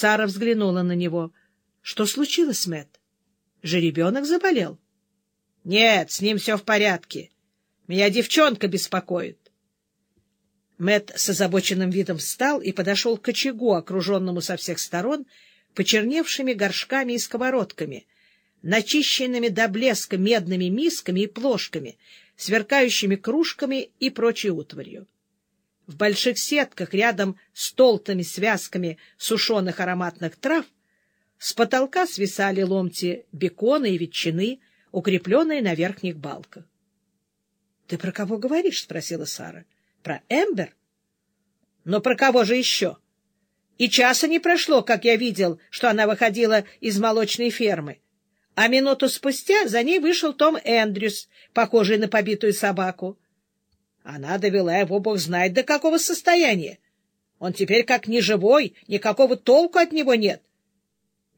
Сара взглянула на него. — Что случилось, Мэтт? Жеребенок заболел? — Нет, с ним все в порядке. Меня девчонка беспокоит. Мэтт с озабоченным видом встал и подошел к очагу, окруженному со всех сторон почерневшими горшками и сковородками, начищенными до блеска медными мисками и плошками, сверкающими кружками и прочей утварью. В больших сетках рядом с толстыми связками сушеных ароматных трав с потолка свисали ломти бекона и ветчины, укрепленные на верхних балках. — Ты про кого говоришь? — спросила Сара. — Про Эмбер? — Но про кого же еще? И часа не прошло, как я видел, что она выходила из молочной фермы. А минуту спустя за ней вышел Том Эндрюс, похожий на побитую собаку. Она довела его, бог знает, до какого состояния. Он теперь как неживой, никакого толку от него нет.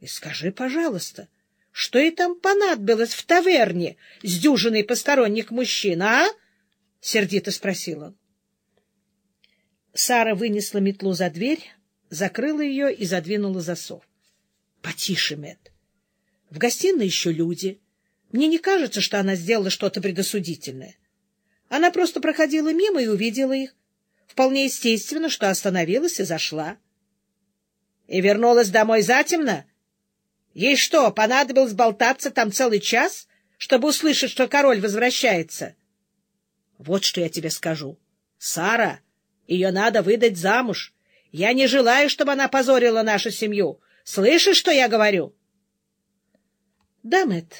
И скажи, пожалуйста, что и там понадобилось в таверне с дюжиной посторонних мужчин, а? — сердито спросил он. Сара вынесла метлу за дверь, закрыла ее и задвинула засов. — Потише, Мэтт. В гостиной еще люди. Мне не кажется, что она сделала что-то предосудительное. Она просто проходила мимо и увидела их. Вполне естественно, что остановилась и зашла. — И вернулась домой затемно? Ей что, понадобилось болтаться там целый час, чтобы услышать, что король возвращается? — Вот что я тебе скажу. Сара, ее надо выдать замуж. Я не желаю, чтобы она позорила нашу семью. Слышишь, что я говорю? — Да, Мэтт,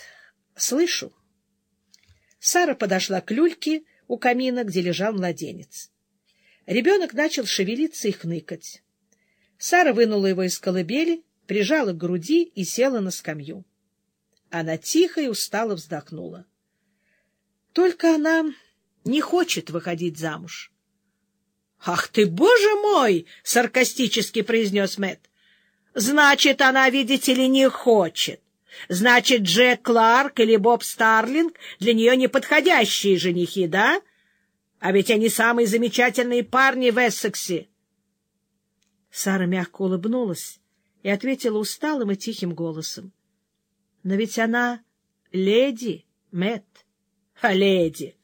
слышу. Сара подошла к люльке, у камина, где лежал младенец. Ребенок начал шевелиться и хныкать. Сара вынула его из колыбели, прижала к груди и села на скамью. Она тихо и устало вздохнула. Только она не хочет выходить замуж. — Ах ты, боже мой! — саркастически произнес Мэтт. — Значит, она, видите ли, не хочет. Значит, Джек Кларк или Боб Старлинг для нее неподходящие женихи, да? А ведь они самые замечательные парни в Эссексе. Сара мягко улыбнулась и ответила усталым и тихим голосом. — Но ведь она леди, Мэтт. — А леди!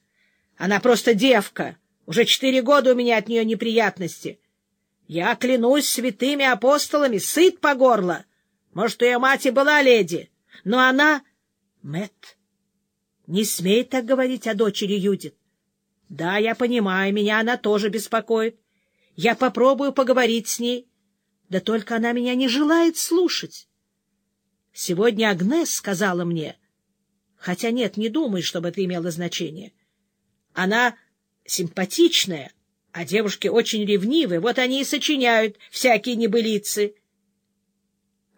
Она просто девка. Уже четыре года у меня от нее неприятности. Я клянусь святыми апостолами, сыт по горло. Может, ее мать и была леди. — но она... Мэт, не смей так говорить о дочери Юдит. Да, я понимаю, меня она тоже беспокоит. Я попробую поговорить с ней. Да только она меня не желает слушать. Сегодня Агнес сказала мне... Хотя нет, не думай, чтобы это имело значение. Она симпатичная, а девушки очень ревнивы, вот они и сочиняют всякие небылицы.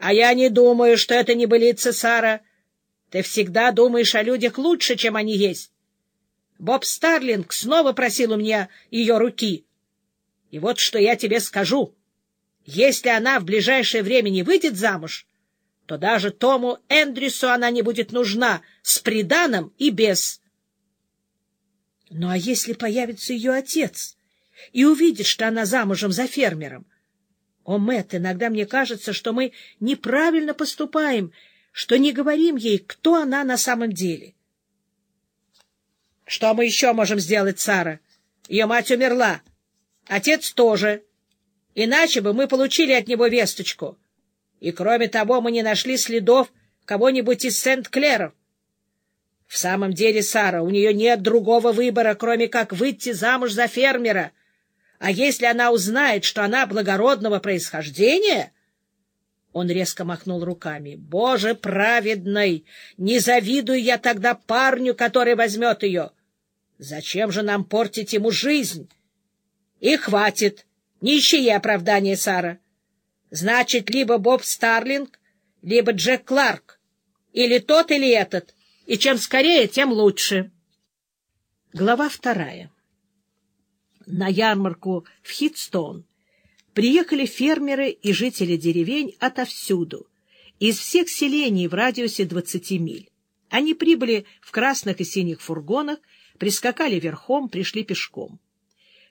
А я не думаю, что это не былица, Сара. Ты всегда думаешь о людях лучше, чем они есть. Боб Старлинг снова просил у меня ее руки. И вот что я тебе скажу. Если она в ближайшее время не выйдет замуж, то даже Тому Эндрюсу она не будет нужна с приданым и без. Ну а если появится ее отец и увидит, что она замужем за фермером, о, Мэтт, иногда мне кажется, что мы неправильно поступаем, что не говорим ей, кто она на самом деле. — Что мы еще можем сделать, Сара? Ее мать умерла. Отец тоже. Иначе бы мы получили от него весточку. И, кроме того, мы не нашли следов кого-нибудь из Сент-Клеров. В самом деле, Сара, у нее нет другого выбора, кроме как выйти замуж за фермера — а если она узнает, что она благородного происхождения... Он резко махнул руками. «Боже праведный! Не завидую я тогда парню, который возьмет ее! Зачем же нам портить ему жизнь? И хватит! Не ищи ей оправдания, Сара! Значит, либо Боб Старлинг, либо Джек Кларк. Или тот, или этот. И чем скорее, тем лучше». Глава вторая на ярмарку в Хитстоун приехали фермеры и жители деревень отовсюду, из всех селений в радиусе 20 миль. Они прибыли в красных и синих фургонах, прискакали верхом, пришли пешком.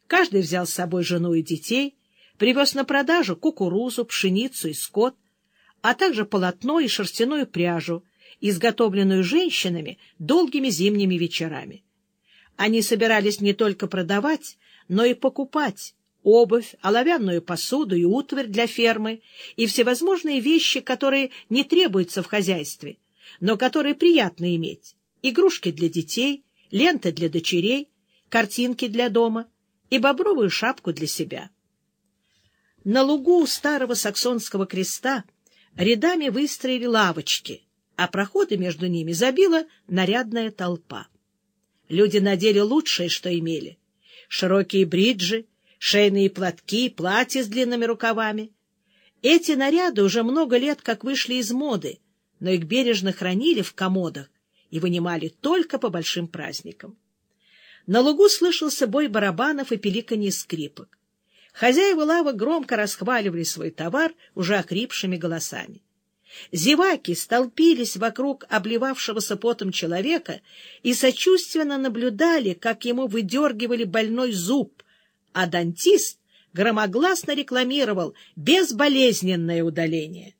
Каждый взял с собой жену и детей, привез на продажу кукурузу, пшеницу и скот, а также полотно и шерстяную пряжу, изготовленную женщинами долгими зимними вечерами. Они собирались не только продавать, но и покупать обувь, оловянную посуду и утварь для фермы и всевозможные вещи, которые не требуются в хозяйстве, но которые приятно иметь, игрушки для детей, ленты для дочерей, картинки для дома и бобровую шапку для себя. На лугу у старого саксонского креста рядами выстроили лавочки, а проходы между ними забила нарядная толпа. Люди надели лучшее, что имели. Широкие бриджи, шейные платки, платья с длинными рукавами. Эти наряды уже много лет как вышли из моды, но их бережно хранили в комодах и вынимали только по большим праздникам. На лугу слышался бой барабанов и пеликанье скрипок. Хозяева лавок громко расхваливали свой товар уже окрипшими голосами. Зеваки столпились вокруг обливавшегося потом человека и сочувственно наблюдали, как ему выдергивали больной зуб, а дантист громогласно рекламировал безболезненное удаление.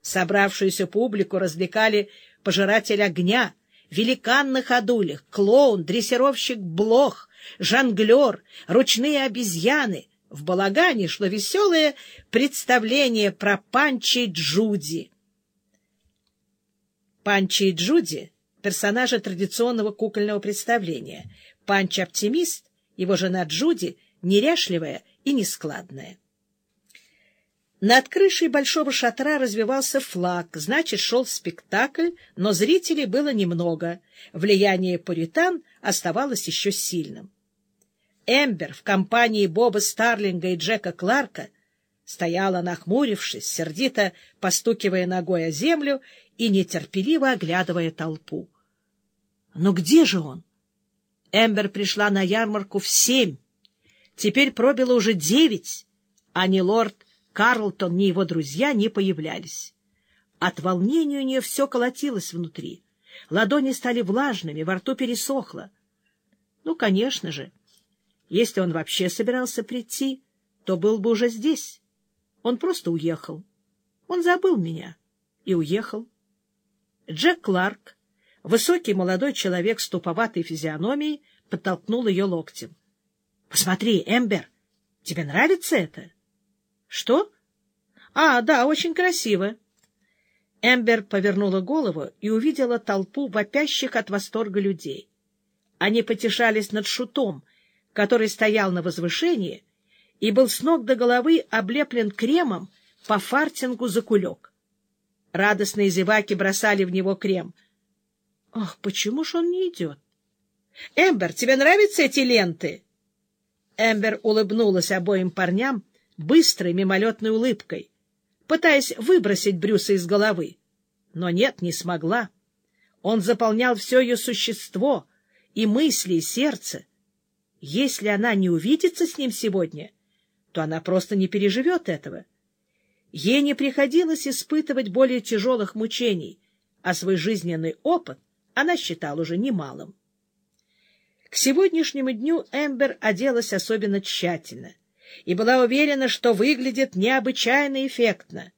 Собравшуюся публику развлекали пожиратель огня, великан на ходулях, клоун, дрессировщик блох, жонглер, ручные обезьяны. В балагане шло веселое представление про Панчи Джуди. Панчи и Джуди — персонажи традиционного кукольного представления. Панч — оптимист, его жена Джуди — неряшливая и нескладная. Над крышей большого шатра развивался флаг, значит, шел спектакль, но зрителей было немного. Влияние пуритан оставалось еще сильным. Эмбер в компании Боба Старлинга и Джека Кларка стояла, нахмурившись, сердито постукивая ногой о землю и нетерпеливо оглядывая толпу. Но где же он? Эмбер пришла на ярмарку в семь. Теперь пробило уже девять, а ни лорд Карлтон, ни его друзья не появлялись. От волнения у нее все колотилось внутри. Ладони стали влажными, во рту пересохло. Ну, конечно же, если он вообще собирался прийти, то был бы уже здесь. Он просто уехал. Он забыл меня и уехал. Джек Кларк, высокий молодой человек с туповатой физиономией, подтолкнул ее локтем. — Посмотри, Эмбер, тебе нравится это? — что? А, да, очень красиво. Эмбер повернула голову и увидела толпу вопящих от восторга людей. Они потешались над шутом, который стоял на возвышении и был с ног до головы облеплен кремом по фартингу за кулек. Радостные зеваки бросали в него крем. Ах, почему ж он не идет? — Эмбер, тебе нравятся эти ленты? Эмбер улыбнулась обоим парням, быстрой мимолетной улыбкой, пытаясь выбросить Брюса из головы. Но нет, не смогла. Он заполнял все ее существо, и мысли, и сердце. Если она не увидится с ним сегодня, то она просто не переживет этого. Ей не приходилось испытывать более тяжелых мучений, а свой жизненный опыт она считала уже немалым. К сегодняшнему дню Эмбер оделась особенно тщательно и была уверена, что выглядит необычайно эффектно.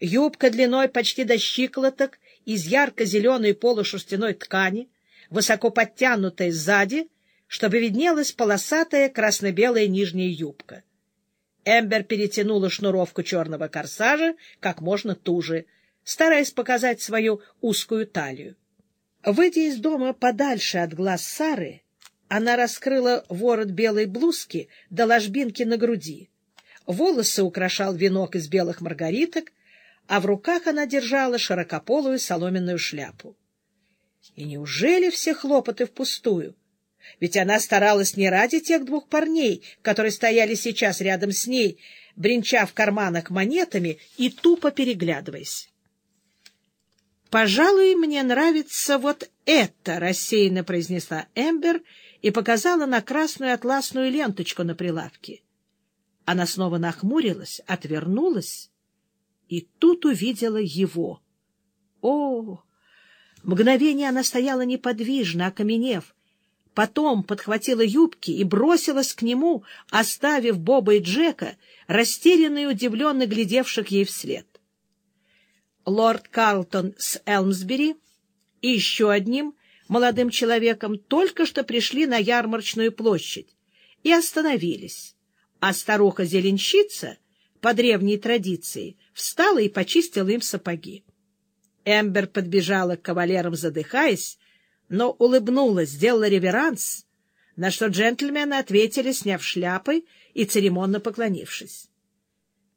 Юбка длиной почти до щиколоток из ярко-зеленой полушерстяной ткани, высоко подтянутая сзади, чтобы виднелась полосатая красно-белая нижняя юбка. Эмбер перетянула шнуровку черного корсажа как можно туже, стараясь показать свою узкую талию. Выйдя из дома подальше от глаз Сары, она раскрыла ворот белой блузки до ложбинки на груди. Волосы украшал венок из белых маргариток, а в руках она держала широкополую соломенную шляпу. И неужели все хлопоты впустую? Ведь она старалась не ради тех двух парней, которые стояли сейчас рядом с ней, бренча в карманах монетами и тупо переглядываясь. «Пожалуй, мне нравится вот это», — рассеянно произнесла Эмбер и показала на красную атласную ленточку на прилавке. Она снова нахмурилась, отвернулась и тут увидела его. О! Мгновение она стояла неподвижно, окаменев, потом подхватила юбки и бросилась к нему, оставив Боба и Джека, растерянно и удивленно глядевших ей вслед. Лорд Карлтон с Элмсбери и еще одним молодым человеком только что пришли на ярмарочную площадь и остановились, а старуха-зеленщица, по древней традиции, встала и почистила им сапоги. Эмбер подбежала к кавалерам, задыхаясь, но улыбнулась, сделала реверанс, на что джентльмены ответили, сняв шляпы и церемонно поклонившись.